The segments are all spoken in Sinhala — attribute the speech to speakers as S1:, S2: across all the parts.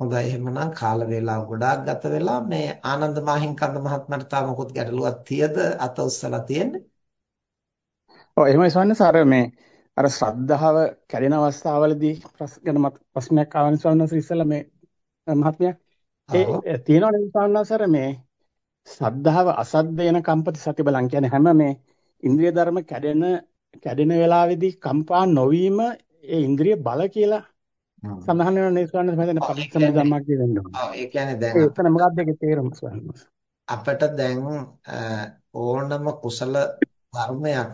S1: හොඳයි. එහෙමනම් කාල වේලාව ගොඩාක් ගත වෙලා මේ ආනන්ද මාහිම්කන්ද මහත්මයාට තාම මොකුත් ගැටලුවක් තියද? අත උස්සලා තියෙන්නේ?
S2: ඔව් එහෙමයි ස්වාමීන්. අර මේ අර ශ්‍රද්ධාව කැඩෙන අවස්ථාවවලදී ගැන ප්‍රශ්නයක් ආවනේ ස්වාමීන්. වහන්සේ ඉස්සෙල්ලා මේ මහත්මයා. ඒ තියෙනවනේ ස්වාමීන් මේ ශ්‍රද්ධාව අසද්දේන කම්පති සති බලං කියන්නේ හැම මේ ඉන්ද්‍රිය ධර්ම කැඩෙන කැඩෙන වෙලාවේදී කම්පා නොවීම ඒ ඉන්ද්‍රිය බල කියලා සඳහන් වෙන නේ ස්වාමීන් වහන්සේ මම පරිස්සම ධම්මා කියන්නේ.
S1: ඔව් ඒ කියන්නේ දැන්
S2: ඒකන මොකක්ද ඒකේ තේරුම ස්වාමීන් වහන්සේ?
S1: අපිට දැන් ඕනම කුසල ධර්මයක්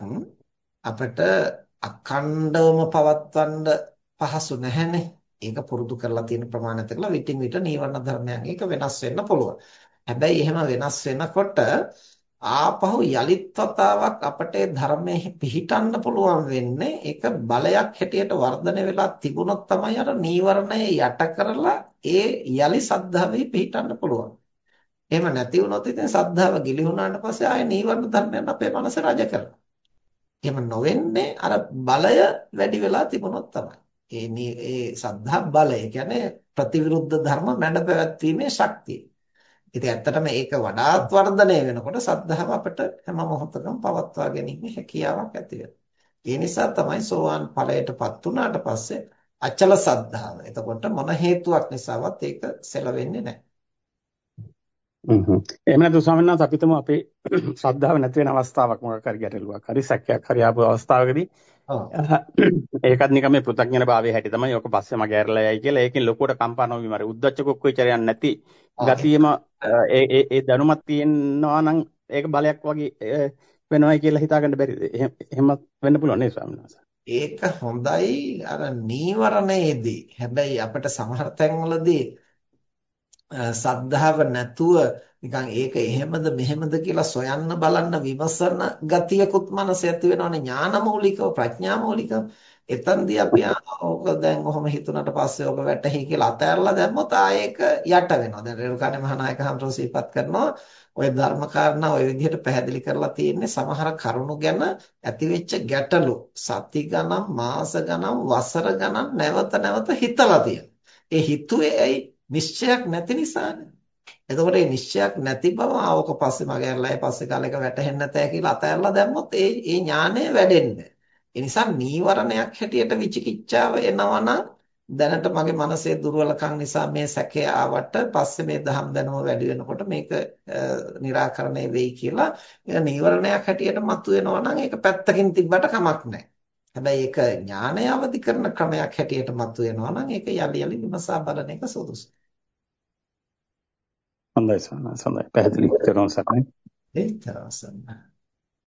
S1: අපිට අඛණ්ඩවම පවත්වන්න පහසු නැහැනේ. ඒක පුරුදු කරලා තියෙන ප්‍රමාණයත් එක්කලා විටින් විට නීවරණ ධර්මයන් එක වෙනස් වෙන්න පුළුවන්. හැබැයි එහෙම වෙනස් වෙනකොට ආපහු යලිත් වතාවක් අපට ධර්මයේ පිහිටන්න පුළුවන් වෙන්නේ ඒක බලයක් හැටියට වර්ධනය වෙලා තිබුණොත් තමයි අර නීවරණය යට කරලා ඒ යලි සද්ධාවේ පිහිටන්න පුළුවන්. එහෙම නැති වුණොත් ඉතින් සද්ධාව ගිලිහුණාට පස්සේ ආයේ නීවරණ ධර්මයන් අපේ මනස රජ කරනවා. එහෙම නොවෙන්නේ අර බලය වැඩි වෙලා තිබුණොත් තමයි. ඒ ඒ සද්ධා බලය කියන්නේ ප්‍රතිවිරුද්ධ ධර්ම මැඩ පැවැත්වීමේ ශක්තිය. ඉතින් ඇත්තටම ඒක වඩාත් වර්ධනය වෙනකොට සද්ධාව අපිට හැම මොහොතකම පවත්වා ගැනීමේ හැකියාවක් ඇති ඒ නිසා තමයි සෝවාන් ඵලයටපත් වුණාට පස්සේ අචල සද්ධාව. එතකොට මොන හේතුවක් නිසාවත් ඒක සෙලවෙන්නේ නැහැ.
S2: හ්ම්. එහෙම නැත්නම් ස්වාමීන් අපිටම අපේ ශ්‍රද්ධාව නැති වෙන අවස්ථාවක් මොකක් හරි ගැටලුවක් හරි සැකයක් හරි ආපු අවස්ථාවකදී ඒකත් නිකම් මේ පෘථග්ජන භාවයේ හැටි තමයි. ඔක පස්සේ මගේ ඇරලා යයි කියලා ඒකෙන් ලොකුවට කම්පා නොවීම අර උද්දච්ච කුක්කුචරයක් නැති ගතියම ඒ ඒ ඒ දැනුමක් තියෙනවා නම් ඒක බලයක් වගේ වෙනවයි කියලා හිතාගන්න බැරිද එහෙම වෙන්න පුළුවන් නේ ස්වාමීන් වහන්සේ?
S1: ඒක හොඳයි. අර නීවරණයේදී හැබැයි අපිට සමහර තැන්වලදී සද්ධාව නැතුව නිකන් ඒක එහෙමද මෙහෙමද කියලා සොයන්න බලන්න විමසන ගතියකුත් මනසේ ඇති වෙනවනේ. ඥානමූලිකව ප්‍රඥාමූලිකව. එතනදී අපි ඕක දැන් ඔහොම හිතුණට පස්සේ ඕක වැටහි කියලා අතහැරලා දැම්මොත් ආයෙක යට වෙනවා. දැන් රේරුකාණේ මහානායක හඳුරෝ සීපත් කරනවා. ඔය ධර්මකාරණා ඔය විදිහට පැහැදිලි කරලා තියෙන්නේ සමහර කරුණු ගැන ඇතිවෙච්ච ගැටලු. සති ගණන් මාස ගණන් වසර ගණන් නැවත නැවත හිතලා තියෙනවා. ඒ හිතුවේ ඇයි? නිශ්චයක් නැති නිසානේ. එතකොට මේ නිශ්චයක් නැති බව ආවක පස්සේ මගේ අරලා පස්සේ කාලෙක වැටහෙන්නේ නැතෑ කියලා අතහැරලා දැම්මොත් ඒ ඒ ඥානය වැඩෙන්නේ. ඒ නිසා නීවරණයක් හැටියට විචිකිච්ඡාව එනවා දැනට මගේ මනසේ දුර්වලකම් නිසා මේ සැකය ආවට පස්සේ මේ දහම් දැනුම වැඩි වෙනකොට මේක निराකරණය වෙයි කියලා ඒක නීවරණයක් හැටියට මතුවෙනවා නම් ඒක පැත්තකින් තිබ්බට කමක් නැහැ. හැබැයි ඒක ඥානය අවදි කරන ක්‍රමයක් හැටියට මතුවෙනවා නම් ඒක යලි යලි විමසා බලන එක සුදුසුයි.
S2: හොඳයි සන්න හොඳයි. පැහැදිලි කරනවා සක්නේ
S1: ඒ තරසන්න